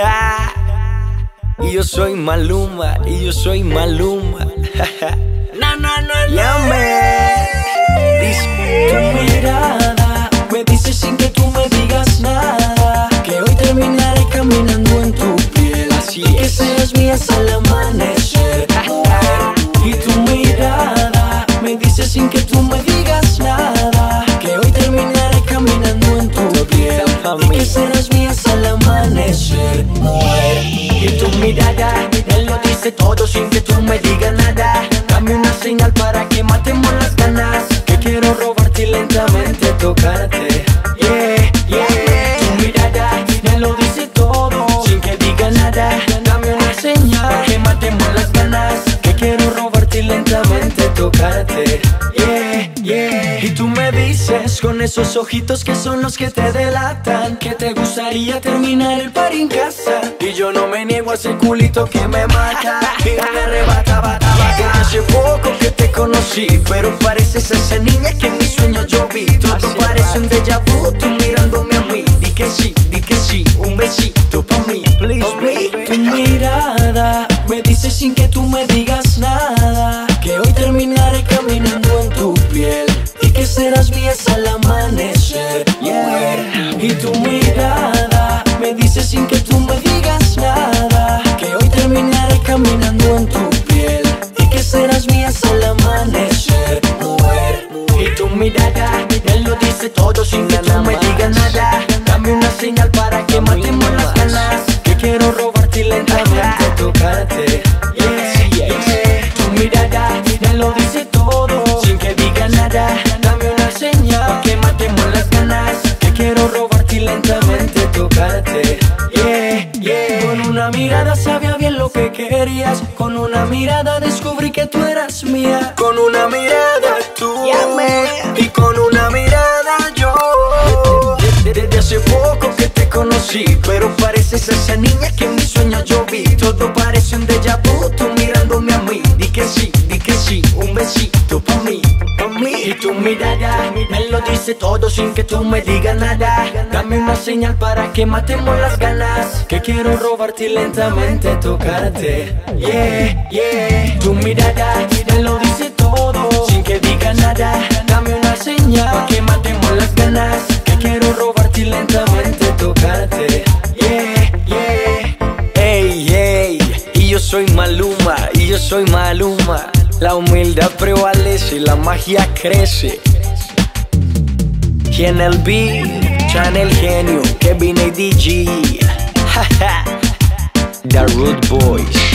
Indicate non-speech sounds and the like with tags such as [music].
[laughs] y yo soy Maluma, y yo soy Maluma. [laughs] no, no, no, Llame. Mirada, él lo dice todo sin que tú me digas nada. Dame una señal para que matemos las ganas. Que quiero robarte y lentamente tocarte. Yeah, yeah. Tu mirada me lo dice todo sin que diga nada. Dame una señal para que matemos las ganas. Que quiero robarte y lentamente tocarte. Yeah, yeah. Y tú me dices con esos ojitos que son los que te delatan que te gustaría terminar el par en casa. Y yo no me niego a ese culito que me mata y me arrebata, bata, bata. Hace poco que te conocí, pero pareces esa niña que en mis sueños yo vi. Todo Así parece un déjà vu, tú mirándome a mí. Di que sí, di que sí, un besito pa' mí, Please, baby. Tu mirada me dice sin que tú me digas nada y que serás mía hasta el amanecer. Yeah. Y tu mirada me dice sin que tú me digas nada que hoy terminaré caminando en tu piel y que serás mía el amanecer. Y tu mirada, él lo dice todo sin que tú me digas nada. Dame una señal para que matemos las ganas. Que quiero robarte y lentamente tocarte. Una mirada sabía bien lo que querías. Con una mirada descubrí que tú eras mía. Con una mirada tú. Y con una mirada yo. De- Desde hace poco que te conocí, pero pareces esa niña que en dice todo sin que tú me digas nada. Dame una señal para que matemos las ganas. Que quiero robarte y lentamente tocarte. Yeah, yeah. Tu mirada me lo dice todo sin que diga nada. Dame una señal para que matemos las ganas. Que quiero robarte y lentamente tocarte. Yeah, yeah. Ey, ey, y yo soy Maluma, y yo soy Maluma. La humildad prevalece, la magia crece. Channel B, Channel Genio, Kevin ADG, [laughs] the Rude Boys.